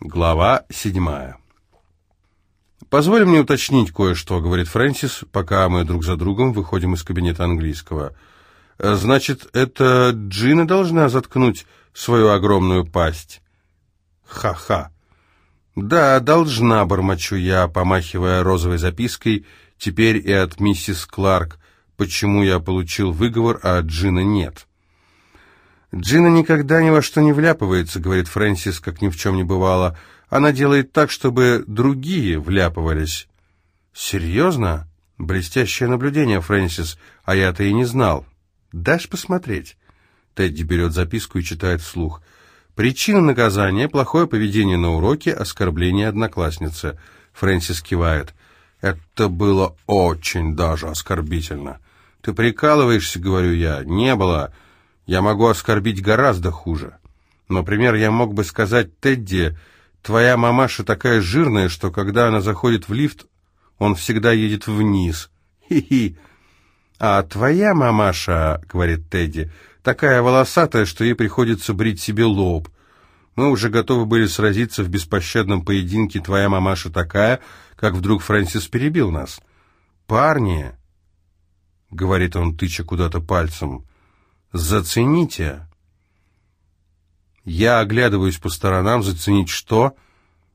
Глава седьмая. «Позволь мне уточнить кое-что», — говорит Фрэнсис, пока мы друг за другом выходим из кабинета английского. «Значит, это Джина должна заткнуть свою огромную пасть?» «Ха-ха». «Да, должна», — бормочу я, помахивая розовой запиской, теперь и от миссис Кларк, почему я получил выговор, а Джина нет. «Джина никогда ни во что не вляпывается», — говорит Фрэнсис, как ни в чем не бывало. «Она делает так, чтобы другие вляпывались». «Серьезно?» «Блестящее наблюдение, Фрэнсис, а я-то и не знал». «Дашь посмотреть?» Тедди берет записку и читает вслух. «Причина наказания — плохое поведение на уроке, оскорбление одноклассницы». Фрэнсис кивает. «Это было очень даже оскорбительно». «Ты прикалываешься?» — говорю я. «Не было». Я могу оскорбить гораздо хуже. Например, я мог бы сказать Тедди, твоя мамаша такая жирная, что когда она заходит в лифт, он всегда едет вниз. Хи-хи. А твоя мамаша, говорит Тедди, такая волосатая, что ей приходится брить себе лоб. Мы уже готовы были сразиться в беспощадном поединке «Твоя мамаша такая», как вдруг Фрэнсис перебил нас. «Парни», — говорит он, тыча куда-то пальцем, Зацените. Я оглядываюсь по сторонам, заценить что?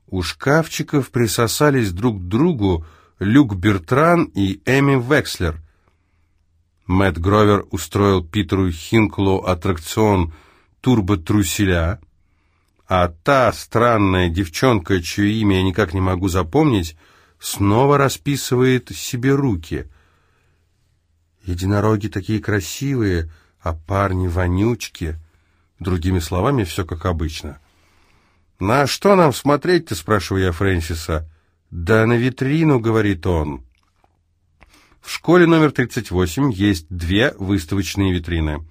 У шкафчиков присосались друг к другу Люк Бертран и Эми Векслер. Мэтт Гровер устроил Питеру Хинклу аттракцион «Турбо-труселя», а та странная девчонка, чье имя я никак не могу запомнить, снова расписывает себе руки. Единороги такие красивые — а парни вонючки. Другими словами, все как обычно. «На что нам смотреть-то?» — спрашиваю я Фрэнсиса. «Да на витрину», — говорит он. В школе номер 38 есть две выставочные витрины.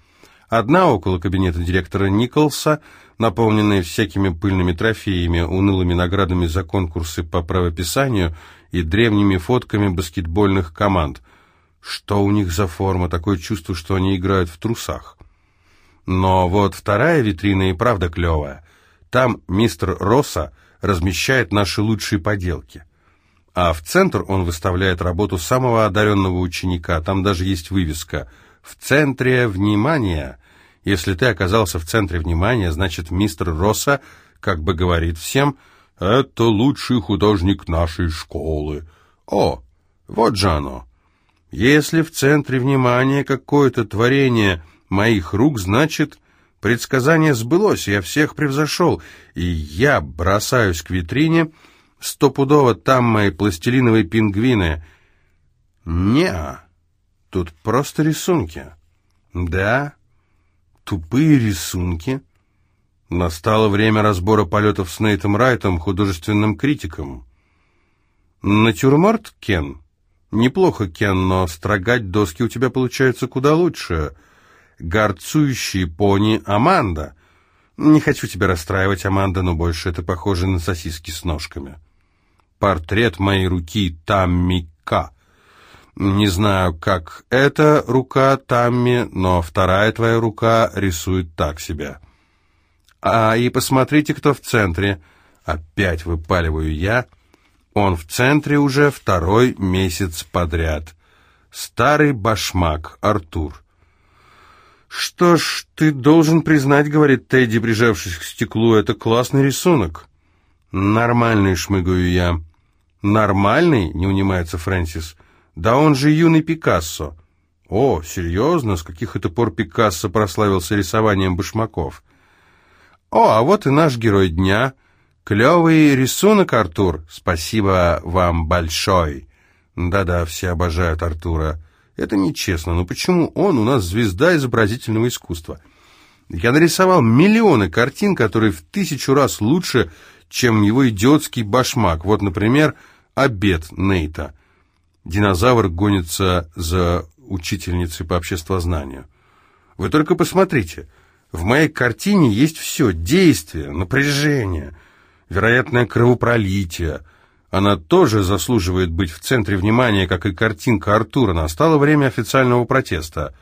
Одна около кабинета директора Николса, наполненная всякими пыльными трофеями, унылыми наградами за конкурсы по правописанию и древними фотками баскетбольных команд — что у них за форма? Такое чувство, что они играют в трусах. Но вот вторая витрина и правда клевая. Там мистер Росса размещает наши лучшие поделки. А в центр он выставляет работу самого одаренного ученика. Там даже есть вывеска «В центре внимания». Если ты оказался в центре внимания, значит, мистер Росса как бы говорит всем «Это лучший художник нашей школы». О, вот же оно. Если в центре внимания какое-то творение моих рук, значит, предсказание сбылось, я всех превзошел, и я бросаюсь к витрине, стопудово там мои пластилиновые пингвины. не тут просто рисунки. Да, тупые рисунки. Настало время разбора полетов с Нейтом Райтом, художественным критиком. Натюрморт, Кен? «Неплохо, Кен, но строгать доски у тебя получается куда лучше. Горцующие пони Аманда. Не хочу тебя расстраивать, Аманда, но больше это похоже на сосиски с ножками. Портрет моей руки Тамми К. Не знаю, как эта рука Тамми, но вторая твоя рука рисует так себя. А и посмотрите, кто в центре. Опять выпаливаю я — он в центре уже второй месяц подряд. Старый башмак Артур. «Что ж, ты должен признать, — говорит Тедди, прижавшись к стеклу, — это классный рисунок». «Нормальный», — шмыгаю я. «Нормальный?» — не унимается Фрэнсис. «Да он же юный Пикассо». «О, серьезно? С каких это пор Пикассо прославился рисованием башмаков?» «О, а вот и наш герой дня», «Клевый рисунок, Артур. Спасибо вам большой». Да-да, все обожают Артура. Это нечестно, но почему он у нас звезда изобразительного искусства? Я нарисовал миллионы картин, которые в тысячу раз лучше, чем его идиотский башмак. Вот, например, «Обед» Нейта. Динозавр гонится за учительницей по обществознанию. Вы только посмотрите. В моей картине есть все. Действие, напряжение, вероятное кровопролитие. Она тоже заслуживает быть в центре внимания, как и картинка Артура. Настало время официального протеста.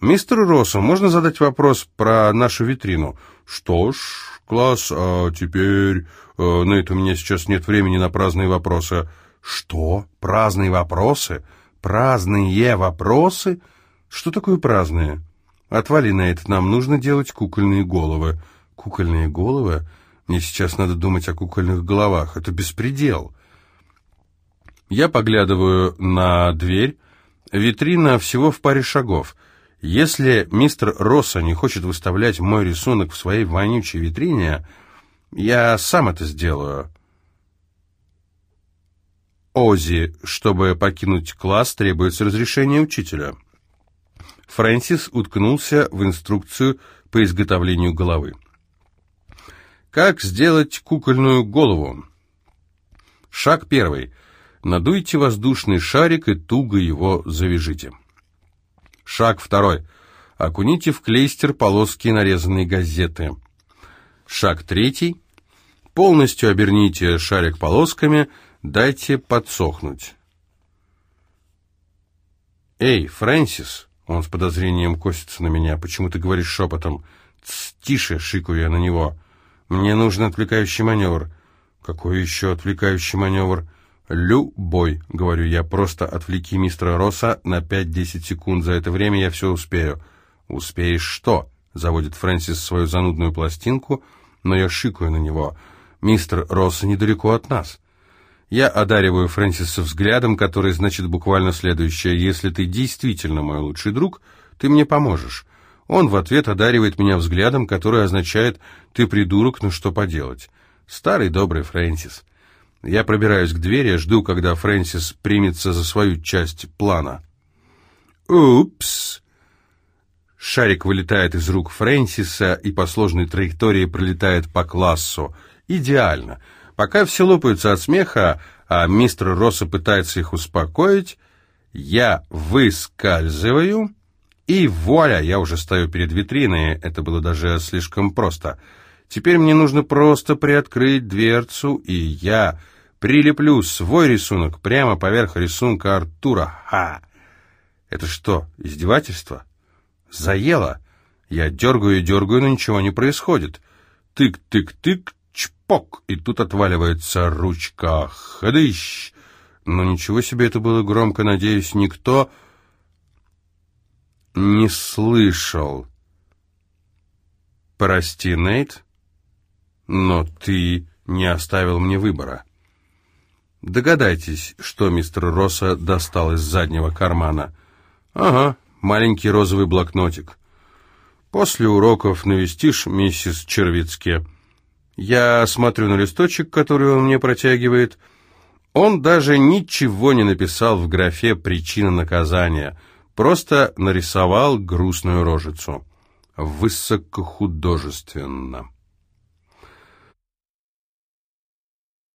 «Мистеру Россу можно задать вопрос про нашу витрину?» «Что ж, класс, а теперь... Э, это у меня сейчас нет времени на праздные вопросы». «Что? Праздные вопросы? Праздные вопросы? Что такое праздные?» «Отвали это, нам нужно делать кукольные головы». «Кукольные головы? Мне сейчас надо думать о кукольных головах. Это беспредел». Я поглядываю на дверь. Витрина всего в паре шагов. Если мистер Росса не хочет выставлять мой рисунок в своей вонючей витрине, я сам это сделаю. Ози, чтобы покинуть класс, требуется разрешение учителя. Фрэнсис уткнулся в инструкцию по изготовлению головы. Как сделать кукольную голову? Шаг первый. Надуйте воздушный шарик и туго его завяжите. Шаг второй. Окуните в клейстер полоски нарезанной газеты. Шаг третий. Полностью оберните шарик полосками, дайте подсохнуть. «Эй, Фрэнсис!» Он с подозрением косится на меня. «Почему ты говоришь шепотом?» «Тс, тише!» — шикаю я на него. «Мне нужен отвлекающий маневр». «Какой еще отвлекающий маневр?» «Любой», — говорю я, — «просто отвлеки мистера Росса на 5-10 секунд. За это время я все успею». «Успеешь что?» — заводит Фрэнсис свою занудную пластинку, но я шикаю на него. «Мистер Росса недалеко от нас». Я одариваю Фрэнсиса взглядом, который значит буквально следующее. «Если ты действительно мой лучший друг, ты мне поможешь». Он в ответ одаривает меня взглядом, который означает «ты придурок, ну что поделать». Старый добрый Фрэнсис. Я пробираюсь к двери, жду, когда Фрэнсис примется за свою часть плана. «Упс!» Шарик вылетает из рук Фрэнсиса и по сложной траектории пролетает по классу. Идеально. Пока все лопаются от смеха, а мистер Росса пытается их успокоить, я выскальзываю, и вуаля, я уже стою перед витриной, это было даже слишком просто — Теперь мне нужно просто приоткрыть дверцу, и я прилеплю свой рисунок прямо поверх рисунка Артура. Ха! Это что, издевательство? Заело? Я дергаю и дергаю, но ничего не происходит. Тык-тык-тык, чпок, и тут отваливается ручка. Ходыщ! Но ничего себе это было громко, надеюсь, никто не слышал. Прости, Нейт. Но ты не оставил мне выбора. Догадайтесь, что мистер Росса достал из заднего кармана. Ага, маленький розовый блокнотик. После уроков навестишь миссис Червицке. Я смотрю на листочек, который он мне протягивает. Он даже ничего не написал в графе «Причина наказания», просто нарисовал грустную рожицу. Высокохудожественно.